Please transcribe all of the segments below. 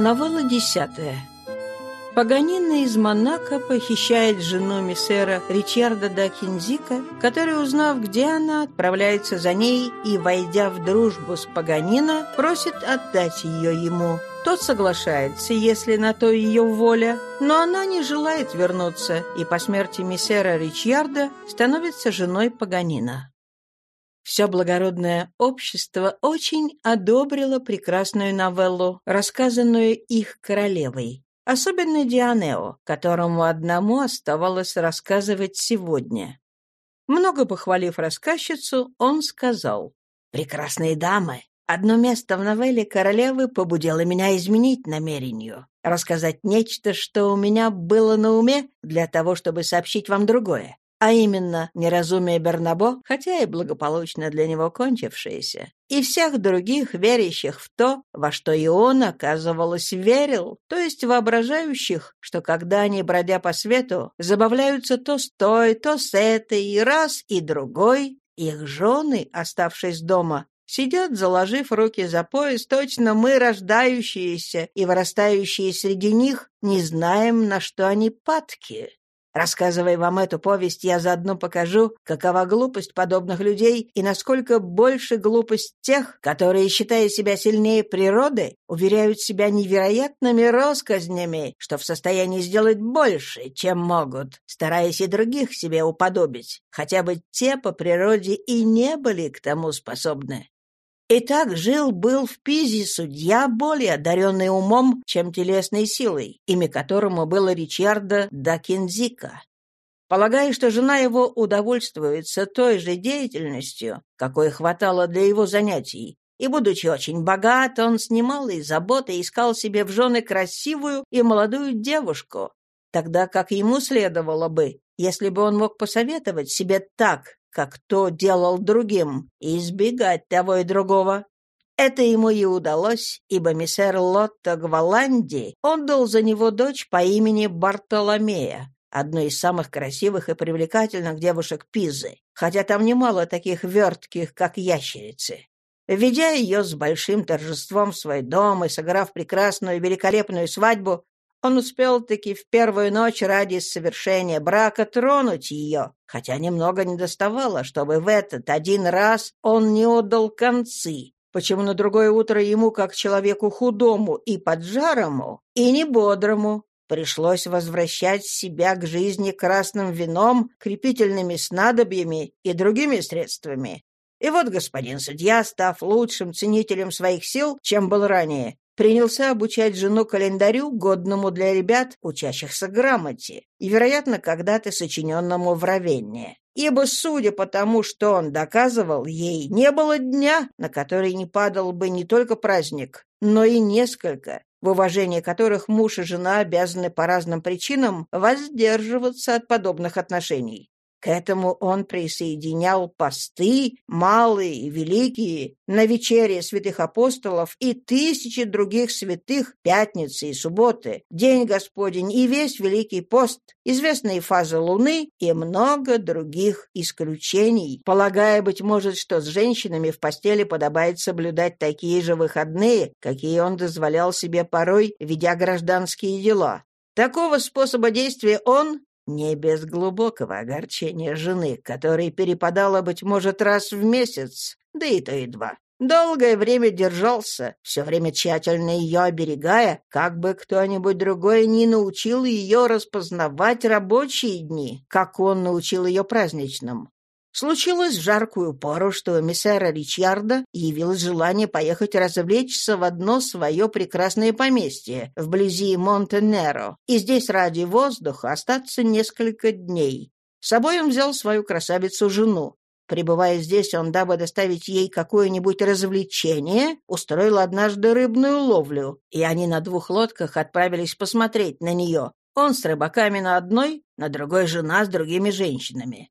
Новелла десятая. Паганина из Монако похищает жену миссера Ричарда да Кинзика, который, узнав, где она, отправляется за ней и, войдя в дружбу с Паганина, просит отдать ее ему. Тот соглашается, если на то ее воля, но она не желает вернуться и по смерти миссера Ричарда становится женой Паганина. Все благородное общество очень одобрило прекрасную новеллу, рассказанную их королевой. Особенно Дианео, которому одному оставалось рассказывать сегодня. Много похвалив рассказчицу, он сказал, «Прекрасные дамы, одно место в новелле королевы побудило меня изменить намерению, рассказать нечто, что у меня было на уме, для того, чтобы сообщить вам другое а именно неразумие Бернабо, хотя и благополучно для него кончившееся, и всех других, верящих в то, во что и он, оказывалось, верил, то есть воображающих, что когда они, бродя по свету, забавляются то с той, то с этой, и раз, и другой, их жены, оставшись дома, сидят, заложив руки за пояс, точно мы, рождающиеся и вырастающие среди них, не знаем, на что они падки. Рассказывая вам эту повесть, я заодно покажу, какова глупость подобных людей и насколько больше глупость тех, которые, считая себя сильнее природы, уверяют себя невероятными росказнями, что в состоянии сделать больше, чем могут, стараясь и других себе уподобить, хотя бы те по природе и не были к тому способны. Итак, жил-был в Пизе судья, более одаренный умом, чем телесной силой, имя которому было Ричарда да Кинзика. Полагая, что жена его удовольствуется той же деятельностью, какой хватало для его занятий, и, будучи очень богат, он с немалой заботой искал себе в жены красивую и молодую девушку, тогда как ему следовало бы, если бы он мог посоветовать себе так, как то делал другим, и избегать того и другого. Это ему и удалось, ибо миссер Лотто Гваланди отдал за него дочь по имени Бартоломея, одной из самых красивых и привлекательных девушек Пизы, хотя там немало таких вертких, как ящерицы. Введя ее с большим торжеством в свой дом и сыграв прекрасную и великолепную свадьбу, он успел-таки в первую ночь ради совершения брака тронуть ее, хотя немного не доставало, чтобы в этот один раз он не отдал концы, почему на другое утро ему, как человеку худому и поджарому, и не бодрому, пришлось возвращать себя к жизни красным вином, крепительными снадобьями и другими средствами. И вот господин судья, став лучшим ценителем своих сил, чем был ранее, принялся обучать жену календарю, годному для ребят, учащихся грамоте, и, вероятно, когда-то сочиненному в Равенне. Ибо, судя по тому, что он доказывал, ей не было дня, на который не падал бы не только праздник, но и несколько, в уважении которых муж и жена обязаны по разным причинам воздерживаться от подобных отношений. К этому он присоединял посты, малые и великие, на вечере святых апостолов и тысячи других святых, пятницы и субботы, День Господень и весь Великий пост, известные фазы Луны и много других исключений, полагая, быть может, что с женщинами в постели подобает соблюдать такие же выходные, какие он дозволял себе порой, ведя гражданские дела. Такого способа действия он, не без глубокого огорчения жены, которой перепадало, быть может, раз в месяц, да и то едва. Долгое время держался, все время тщательно ее оберегая, как бы кто-нибудь другой не научил ее распознавать рабочие дни, как он научил ее праздничным. Случилось в жаркую пору, что у миссера Ричарда явилось желание поехать развлечься в одно свое прекрасное поместье вблизи Монтенеро и здесь ради воздуха остаться несколько дней. С собой он взял свою красавицу-жену. Прибывая здесь, он, дабы доставить ей какое-нибудь развлечение, устроил однажды рыбную ловлю, и они на двух лодках отправились посмотреть на нее. Он с рыбаками на одной, на другой жена с другими женщинами.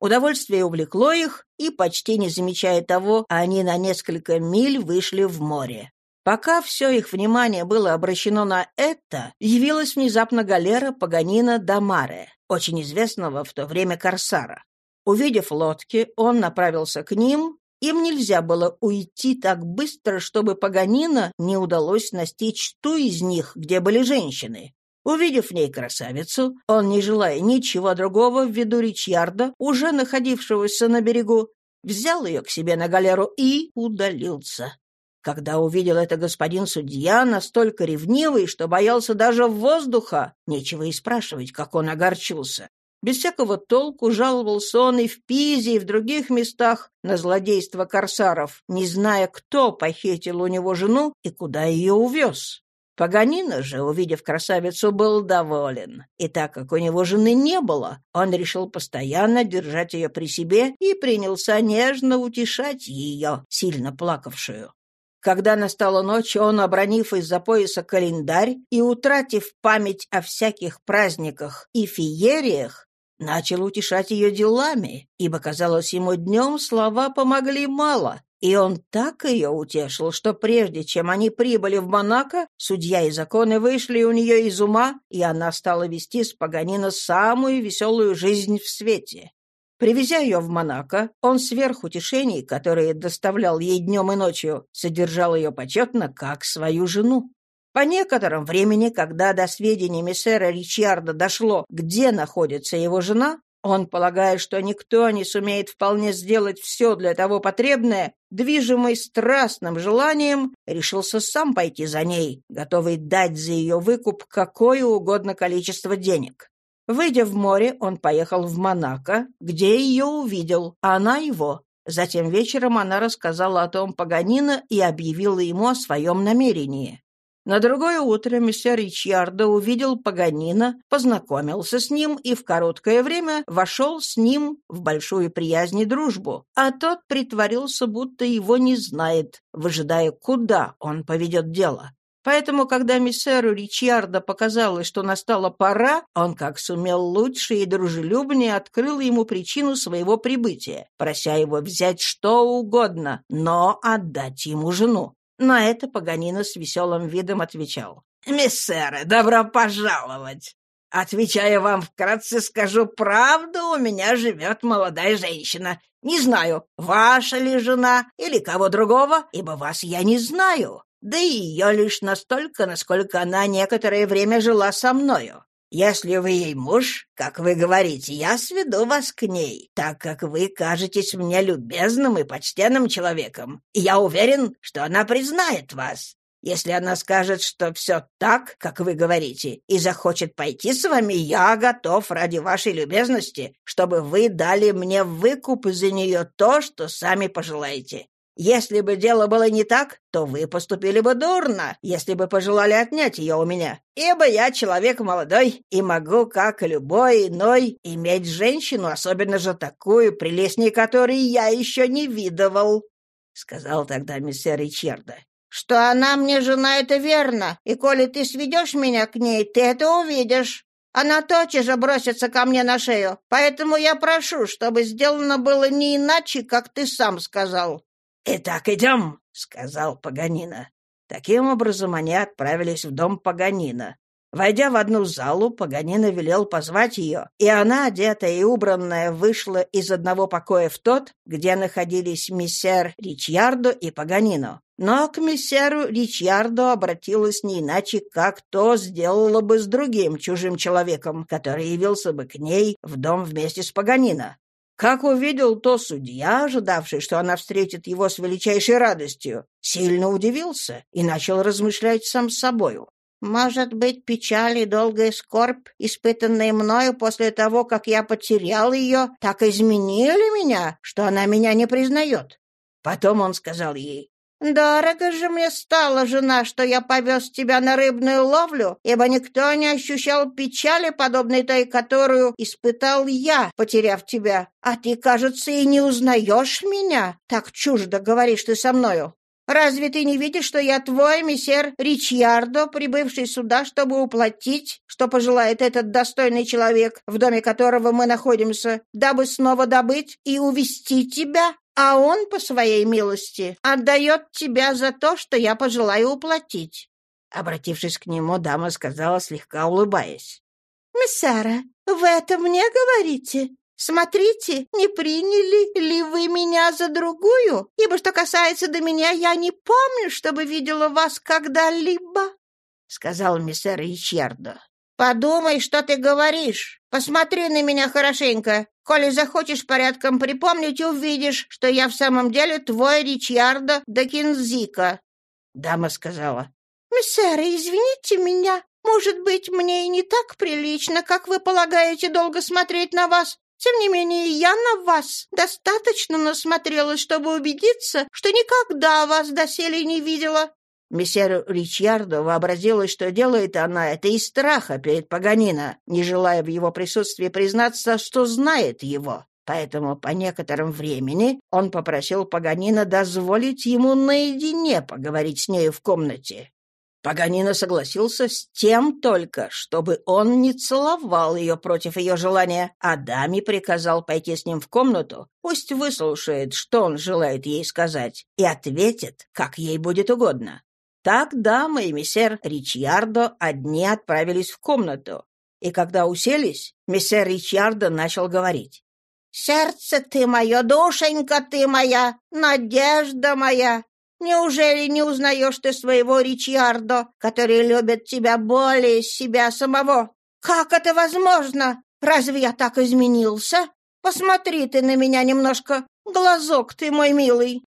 Удовольствие увлекло их, и, почти не замечая того, они на несколько миль вышли в море. Пока все их внимание было обращено на это, явилась внезапно галера Паганина Дамаре, очень известного в то время корсара. Увидев лодки, он направился к ним, Им нельзя было уйти так быстро, чтобы Паганина не удалось настичь ту из них, где были женщины. Увидев в ней красавицу, он, не желая ничего другого в виду Ричьярда, уже находившегося на берегу, взял ее к себе на галеру и удалился. Когда увидел это господин судья, настолько ревнивый, что боялся даже воздуха, нечего и спрашивать, как он огорчился. Без всякого толку жаловался он и в Пизе, и в других местах на злодейство корсаров, не зная, кто похитил у него жену и куда ее увез. Паганина же, увидев красавицу, был доволен. И так как у него жены не было, он решил постоянно держать ее при себе и принялся нежно утешать ее, сильно плакавшую. Когда настала ночь, он, обронив из-за пояса календарь и утратив память о всяких праздниках и феериях, начал утешать ее делами, ибо, казалось ему, днем слова помогли мало, и он так ее утешил, что прежде чем они прибыли в Монако, судья и законы вышли у нее из ума, и она стала вести с Паганина самую веселую жизнь в свете. Привезя ее в Монако, он сверх утешений, которые доставлял ей днем и ночью, содержал ее почетно как свою жену. По некотором времени, когда до сведений миссера Ричарда дошло, где находится его жена, он, полагая, что никто не сумеет вполне сделать все для того потребное, движимый страстным желанием, решился сам пойти за ней, готовый дать за ее выкуп какое угодно количество денег. Выйдя в море, он поехал в Монако, где ее увидел, а она его. Затем вечером она рассказала о том Паганина и объявила ему о своем намерении. На другое утро месье Ричьярдо увидел Паганина, познакомился с ним и в короткое время вошел с ним в большую приязнь и дружбу, а тот притворился, будто его не знает, выжидая, куда он поведет дело. Поэтому, когда миссеру Ричьярдо показалось, что настала пора, он, как сумел лучше и дружелюбнее, открыл ему причину своего прибытия, прося его взять что угодно, но отдать ему жену. На это Паганина с веселым видом отвечал. «Миссеры, добро пожаловать! Отвечая вам вкратце, скажу правду, у меня живет молодая женщина. Не знаю, ваша ли жена или кого другого, ибо вас я не знаю. Да и ее лишь настолько, насколько она некоторое время жила со мною. Если вы ей муж, как вы говорите, я сведу вас к ней, так как вы кажетесь мне любезным и почтенным человеком, и я уверен, что она признает вас. Если она скажет, что все так, как вы говорите, и захочет пойти с вами, я готов ради вашей любезности, чтобы вы дали мне выкуп за нее то, что сами пожелаете. Если бы дело было не так, то вы поступили бы дурно, если бы пожелали отнять ее у меня. Ибо я человек молодой и могу, как любой иной, иметь женщину, особенно же такую, прелестней которой я еще не видывал», — сказал тогда мистер Ричарда. «Что она мне жена, это верно, и коли ты сведешь меня к ней, ты это увидишь. Она тотчас же бросится ко мне на шею, поэтому я прошу, чтобы сделано было не иначе, как ты сам сказал. «Итак, идем», — сказал Паганина. Таким образом, они отправились в дом Паганина. Войдя в одну залу, Паганина велел позвать ее, и она, одетая и убранная, вышла из одного покоя в тот, где находились мессер Ричьярдо и Паганино. Но к мессеру Ричьярдо обратилась не иначе, как то сделала бы с другим чужим человеком, который явился бы к ней в дом вместе с Паганино. Как увидел то судья, ожидавший, что она встретит его с величайшей радостью, сильно удивился и начал размышлять сам с собою. «Может быть, печаль и долгая скорбь, испытанные мною после того, как я потерял ее, так изменили меня, что она меня не признает?» Потом он сказал ей, «Дорого же мне стала жена, что я повез тебя на рыбную ловлю, ибо никто не ощущал печали, подобной той, которую испытал я, потеряв тебя. А ты, кажется, и не узнаешь меня. Так чуждо говоришь ты со мною. Разве ты не видишь, что я твой мессер Ричьярдо, прибывший сюда, чтобы уплатить, что пожелает этот достойный человек, в доме которого мы находимся, дабы снова добыть и увести тебя? А он, по своей милости, отдает тебя за то, что я пожелаю уплатить». Обратившись к нему, дама сказала, слегка улыбаясь. «Миссара, вы это мне говорите? Смотрите, не приняли ли вы меня за другую? Ибо что касается до меня, я не помню, чтобы видела вас когда-либо», — сказал мистер Ричардо. «Подумай, что ты говоришь. Посмотри на меня хорошенько. Коли захочешь порядком припомнить, увидишь, что я в самом деле твой Ричардо де Кинзика». Дама сказала, «Мессера, извините меня. Может быть, мне и не так прилично, как вы полагаете, долго смотреть на вас. Тем не менее, я на вас достаточно насмотрелась, чтобы убедиться, что никогда вас доселе не видела». Мессеру Ричьярдо вообразилось, что делает она это из страха перед Паганино, не желая в его присутствии признаться, что знает его. Поэтому по некотором времени он попросил Паганина дозволить ему наедине поговорить с нею в комнате. Паганина согласился с тем только, чтобы он не целовал ее против ее желания, а даме приказал пойти с ним в комнату, пусть выслушает, что он желает ей сказать, и ответит, как ей будет угодно. Так дама и мессер Ричьярдо одни отправились в комнату, и когда уселись, мессер Ричьярдо начал говорить. «Сердце ты мое, душенька ты моя, надежда моя, Неужели не узнаешь ты своего Ричьярдо, который любит тебя более себя самого? Как это возможно? Разве я так изменился? Посмотри ты на меня немножко. Глазок ты мой милый.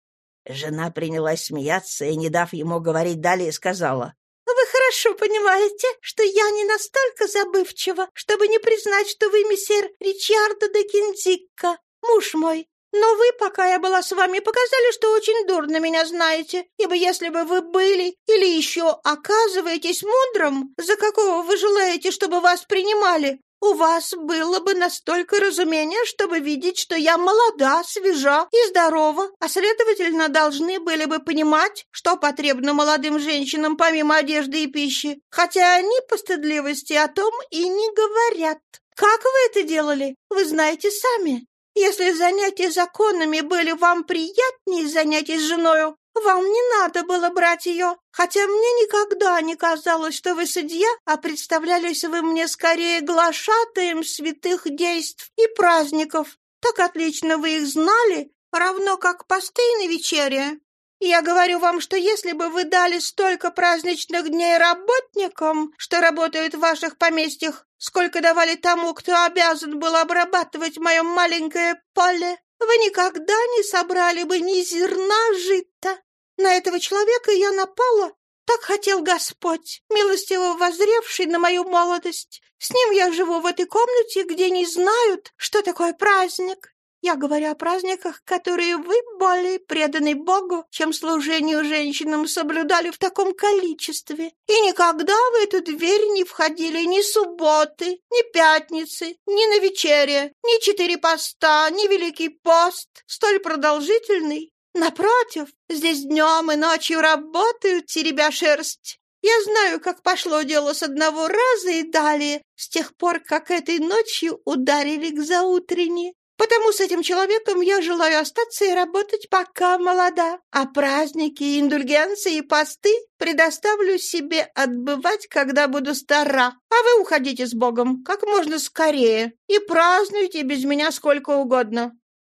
Жена принялась смеяться и, не дав ему говорить далее, сказала. «Вы хорошо понимаете, что я не настолько забывчива, чтобы не признать, что вы мессер Ричардо де Кинзикка, муж мой, но вы, пока я была с вами, показали, что очень дурно меня знаете, ибо если бы вы были или еще оказываетесь мудрым, за какого вы желаете, чтобы вас принимали, у вас было бы настолько разумения, чтобы видеть, что я молода, свежа и здорова, а, следовательно, должны были бы понимать, что потребно молодым женщинам помимо одежды и пищи, хотя они по стыдливости о том и не говорят. Как вы это делали, вы знаете сами. Если занятия законами были вам приятнее занятий с женою, вам не надо было брать ее, хотя мне никогда не казалось, что вы судья, а представлялись вы мне скорее глашатаем святых действ и праздников. Так отлично вы их знали, равно как посты на вечере. Я говорю вам, что если бы вы дали столько праздничных дней работникам, что работают в ваших поместьях, сколько давали тому, кто обязан был обрабатывать мое маленькое поле, вы никогда не собрали бы ни зерна жита. На этого человека я напала, так хотел Господь, милостиво возревший на мою молодость. С ним я живу в этой комнате, где не знают, что такое праздник. Я говорю о праздниках, которые вы, более преданный Богу, чем служению женщинам, соблюдали в таком количестве. И никогда в эту дверь не входили ни субботы, ни пятницы, ни на вечере, ни четыре поста, ни Великий пост, столь продолжительный. Напротив, здесь днем и ночью работают, теребя шерсть. Я знаю, как пошло дело с одного раза и далее, с тех пор, как этой ночью ударили к заутренне. Потому с этим человеком я желаю остаться и работать, пока молода. А праздники, индульгенции и посты предоставлю себе отбывать, когда буду стара. А вы уходите с Богом как можно скорее и празднуйте без меня сколько угодно».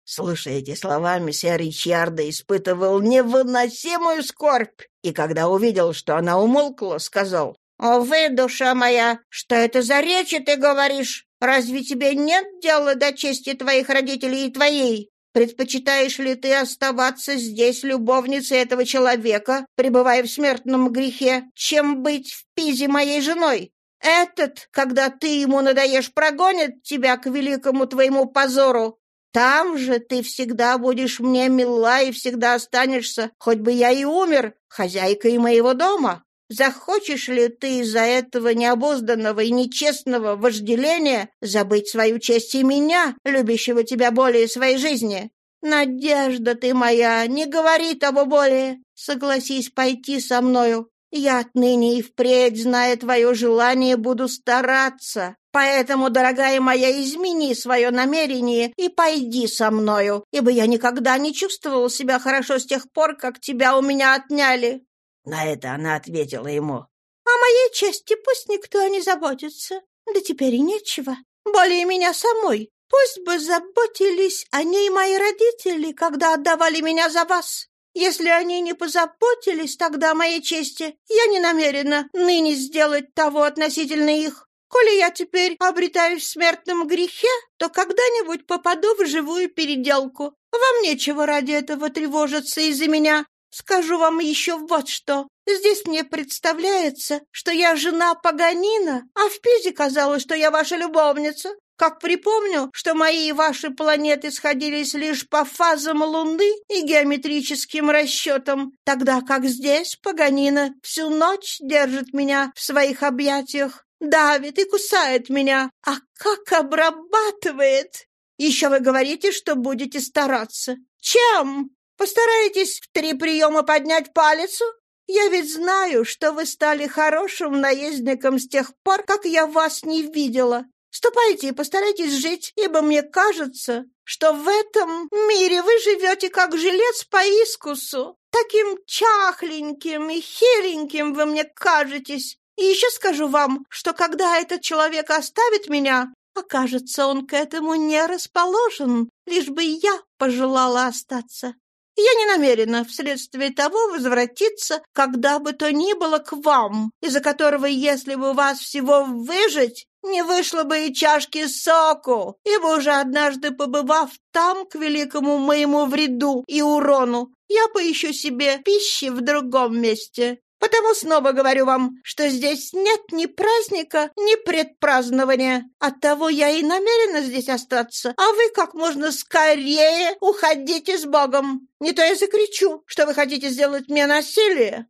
Слушая эти слова, месье Ричарда испытывал невыносимую скорбь, и когда увидел, что она умолкла, сказал, «О, вы, душа моя, что это за речи ты говоришь? Разве тебе нет дела до чести твоих родителей и твоей? Предпочитаешь ли ты оставаться здесь любовницей этого человека, пребывая в смертном грехе, чем быть в Пизе моей женой? Этот, когда ты ему надоешь, прогонит тебя к великому твоему позору. Там же ты всегда будешь мне мила и всегда останешься, хоть бы я и умер, хозяйкой моего дома. Захочешь ли ты из-за этого необузданного и нечестного вожделения забыть свою честь и меня, любящего тебя более своей жизни? Надежда ты моя, не говори того более. Согласись пойти со мною. Я отныне и впредь, зная твое желание, буду стараться. Поэтому, дорогая моя, измени свое намерение и пойди со мною, ибо я никогда не чувствовал себя хорошо с тех пор, как тебя у меня отняли. На это она ответила ему. «О моей чести пусть никто не заботится. Да теперь и нечего. Более меня самой. Пусть бы заботились о ней мои родители, когда отдавали меня за вас. Если они не позаботились тогда о моей чести, я не намерена ныне сделать того относительно их. Коли я теперь обретаюсь в смертном грехе, то когда-нибудь попаду в живую переделку. Вам нечего ради этого тревожиться из-за меня. Скажу вам еще вот что. Здесь мне представляется, что я жена Паганина, а в Пизе казалось, что я ваша любовница. Как припомню, что мои и ваши планеты сходились лишь по фазам Луны и геометрическим расчетам, тогда как здесь Паганина всю ночь держит меня в своих объятиях, давит и кусает меня, а как обрабатывает! Еще вы говорите, что будете стараться. Чем? Постараетесь в три приема поднять палицу? Я ведь знаю, что вы стали хорошим наездником с тех пор, как я вас не видела. Ступайте и постарайтесь жить, ибо мне кажется, что в этом мире вы живете как жилец по искусу. Таким чахленьким и хиленьким вы мне кажетесь. И еще скажу вам, что когда этот человек оставит меня, окажется, он к этому не расположен, лишь бы я пожелала остаться. Я не намерена вследствие того возвратиться, когда бы то ни было, к вам, из-за которого, если бы вас всего выжить, не вышло бы и чашки соку, ибо уже однажды побывав там, к великому моему вреду и урону, я поищу себе пищи в другом месте. Потому снова говорю вам, что здесь нет ни праздника, ни предпразднования. Оттого я и намерена здесь остаться, а вы как можно скорее уходите с Богом. Не то я закричу, что вы хотите сделать мне насилие.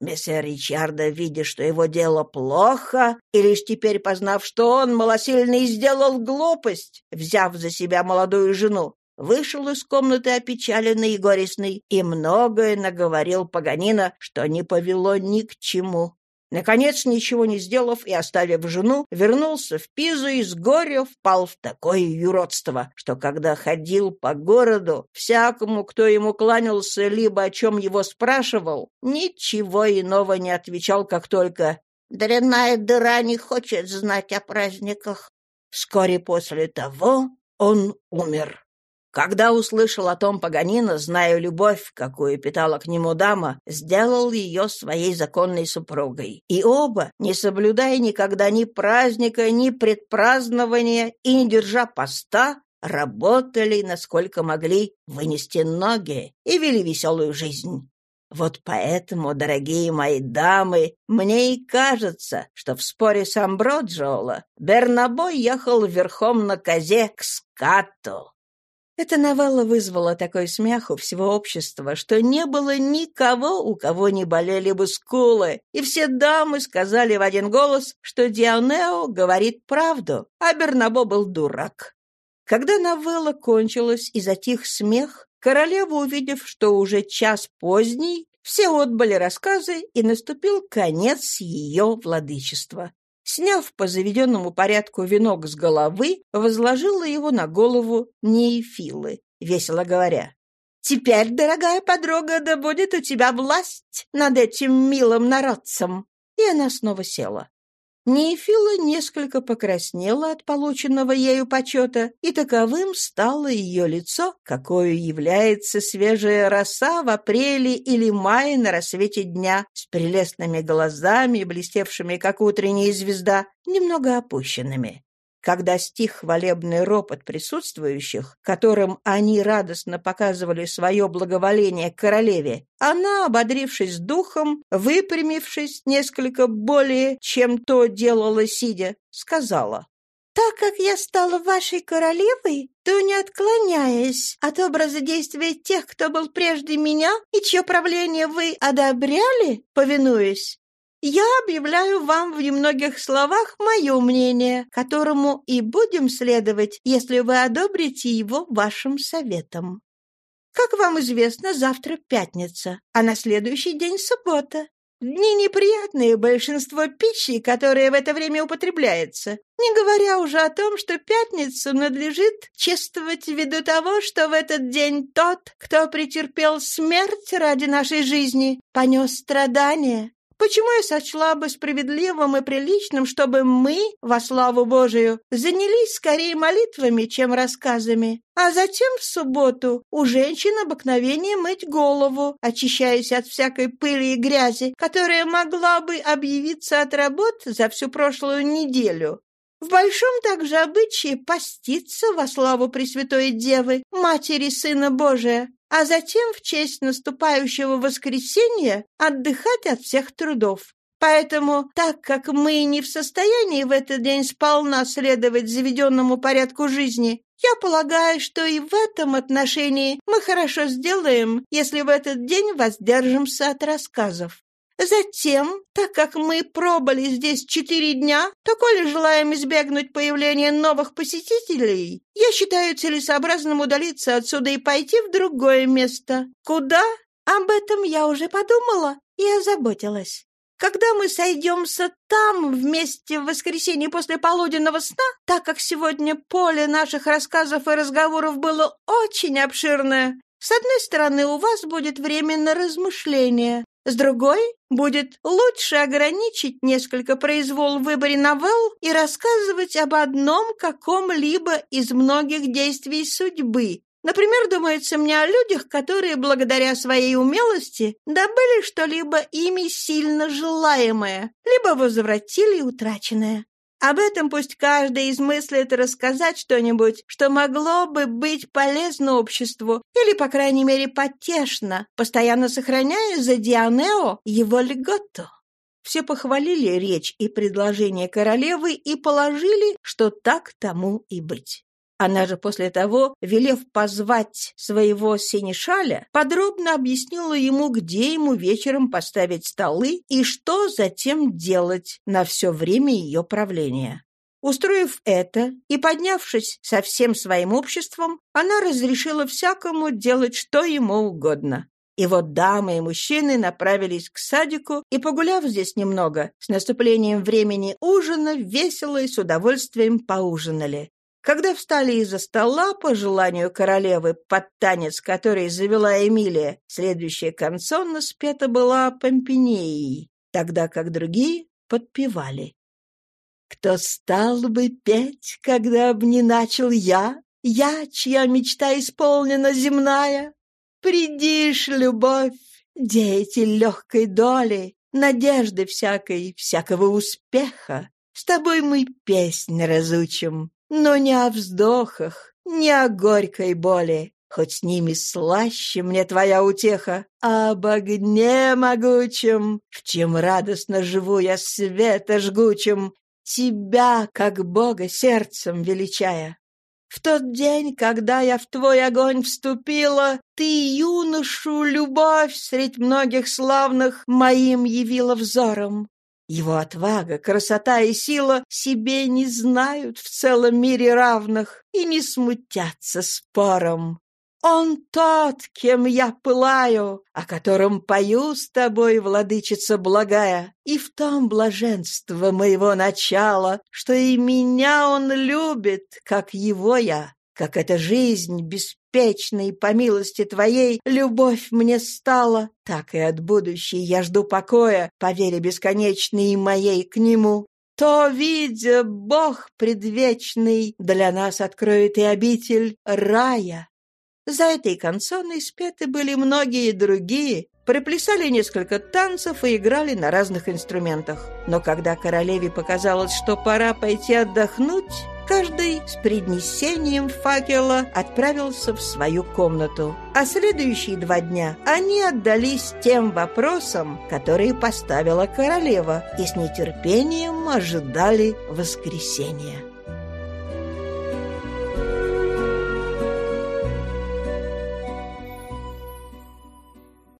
Мессер Ричарда, видя, что его дело плохо, и лишь теперь познав, что он, малосильный, сделал глупость, взяв за себя молодую жену, вышел из комнаты опечаленный и горестный и многое наговорил Паганина, что не повело ни к чему. Наконец, ничего не сделав и оставив жену, вернулся в Пизу и с горя впал в такое юродство, что когда ходил по городу, всякому, кто ему кланялся, либо о чем его спрашивал, ничего иного не отвечал, как только «Дрянная дыра не хочет знать о праздниках». Вскоре после того он умер. Когда услышал о том Паганина, зная любовь, какую питала к нему дама, сделал ее своей законной супругой. И оба, не соблюдая никогда ни праздника, ни предпразднования и не держа поста, работали, насколько могли, вынести ноги и вели веселую жизнь. Вот поэтому, дорогие мои дамы, мне и кажется, что в споре с Амброджиола Бернабо ехал верхом на козе к скату. Эта новелла вызвала такой смех у всего общества, что не было никого, у кого не болели бы скулы, и все дамы сказали в один голос, что Дионео говорит правду, а Бернабо был дурак. Когда новелла кончилась и затих смех, королева, увидев, что уже час поздний, все отбыли рассказы, и наступил конец ее владычества. Сняв по заведенному порядку венок с головы, возложила его на голову Неефилы, весело говоря. «Теперь, дорогая подруга, да будет у тебя власть над этим милым народцем!» И она снова села. Нефила несколько покраснела от полученного ею почета, и таковым стало ее лицо, какое является свежая роса в апреле или мае на рассвете дня, с прелестными глазами, блестевшими, как утренняя звезда, немного опущенными. Когда стих хвалебный ропот присутствующих, которым они радостно показывали свое благоволение королеве, она, ободрившись духом, выпрямившись несколько более, чем то делала сидя, сказала «Так как я стала вашей королевой, то, не отклоняясь от образа действия тех, кто был прежде меня и чье правление вы одобряли, повинуясь, я объявляю вам в немногих словах мое мнение, которому и будем следовать, если вы одобрите его вашим советом. Как вам известно, завтра пятница, а на следующий день суббота. Дни неприятные большинство пищи, которая в это время употребляется, не говоря уже о том, что пятницу надлежит чествовать ввиду того, что в этот день тот, кто претерпел смерть ради нашей жизни, понес страдания, Почему я сочла бы справедливым и приличным, чтобы мы, во славу Божию, занялись скорее молитвами, чем рассказами? А затем в субботу у женщин обыкновение мыть голову, очищаясь от всякой пыли и грязи, которая могла бы объявиться от работ за всю прошлую неделю. В большом также обычае поститься во славу Пресвятой Девы, Матери Сына Божия, а затем в честь наступающего воскресенья отдыхать от всех трудов. Поэтому, так как мы не в состоянии в этот день сполна следовать заведенному порядку жизни, я полагаю, что и в этом отношении мы хорошо сделаем, если в этот день воздержимся от рассказов. Затем, так как мы пробыли здесь четыре дня, то, коли желаем избегнуть появления новых посетителей, я считаю целесообразным удалиться отсюда и пойти в другое место. Куда? Об этом я уже подумала и озаботилась. Когда мы сойдемся там вместе в воскресенье после полуденного сна, так как сегодня поле наших рассказов и разговоров было очень обширное, с одной стороны, у вас будет время на размышления, с другой, будет лучше ограничить несколько произвол в выборе новелл и рассказывать об одном каком-либо из многих действий судьбы. Например, думается мне о людях, которые благодаря своей умелости добыли что-либо ими сильно желаемое, либо возвратили утраченное. Об этом пусть каждый измыслит рассказать что-нибудь, что могло бы быть полезно обществу или, по крайней мере, потешно, постоянно сохраняя за Дианео его льготу. Все похвалили речь и предложение королевы и положили, что так тому и быть. Она же после того, велев позвать своего синешаля, подробно объяснила ему, где ему вечером поставить столы и что затем делать на все время ее правления. Устроив это и поднявшись со всем своим обществом, она разрешила всякому делать что ему угодно. И вот дамы и мужчины направились к садику и, погуляв здесь немного, с наступлением времени ужина весело и с удовольствием поужинали. Когда встали из-за стола, по желанию королевы, под танец, который завела Эмилия, следующая канцонна спета была Помпинеей, тогда как другие подпевали. Кто стал бы петь, когда б не начал я, я, чья мечта исполнена земная? Придишь, любовь, деятель легкой доли, надежды всякой, всякого успеха. С тобой мы песнь разучим, но не о вздохах, не о горькой боли, хоть с ними слаще мне твоя утеха, а об огне могучем, в чем радостно живу я света жгучим, тебя, как Бога, сердцем величая. В тот день, когда я в твой огонь вступила, ты юношу любовь средь многих славных моим явила взором. Его отвага, красота и сила себе не знают в целом мире равных и не смутятся спором. Он тот, кем я пылаю, о котором пою с тобой, владычица благая, и в том блаженство моего начала, что и меня он любит, как его я, как эта жизнь беспечной, по милости твоей, любовь мне стала, так и от будущей я жду покоя, по вере бесконечной моей к нему. То, видя Бог предвечный, для нас откроет и обитель рая. За этой концоной спеты были многие другие, Приплясали несколько танцев и играли на разных инструментах. Но когда королеве показалось, что пора пойти отдохнуть, Каждый с преднесением факела отправился в свою комнату. А следующие два дня они отдались тем вопросам, которые поставила королева, и с нетерпением ожидали воскресения.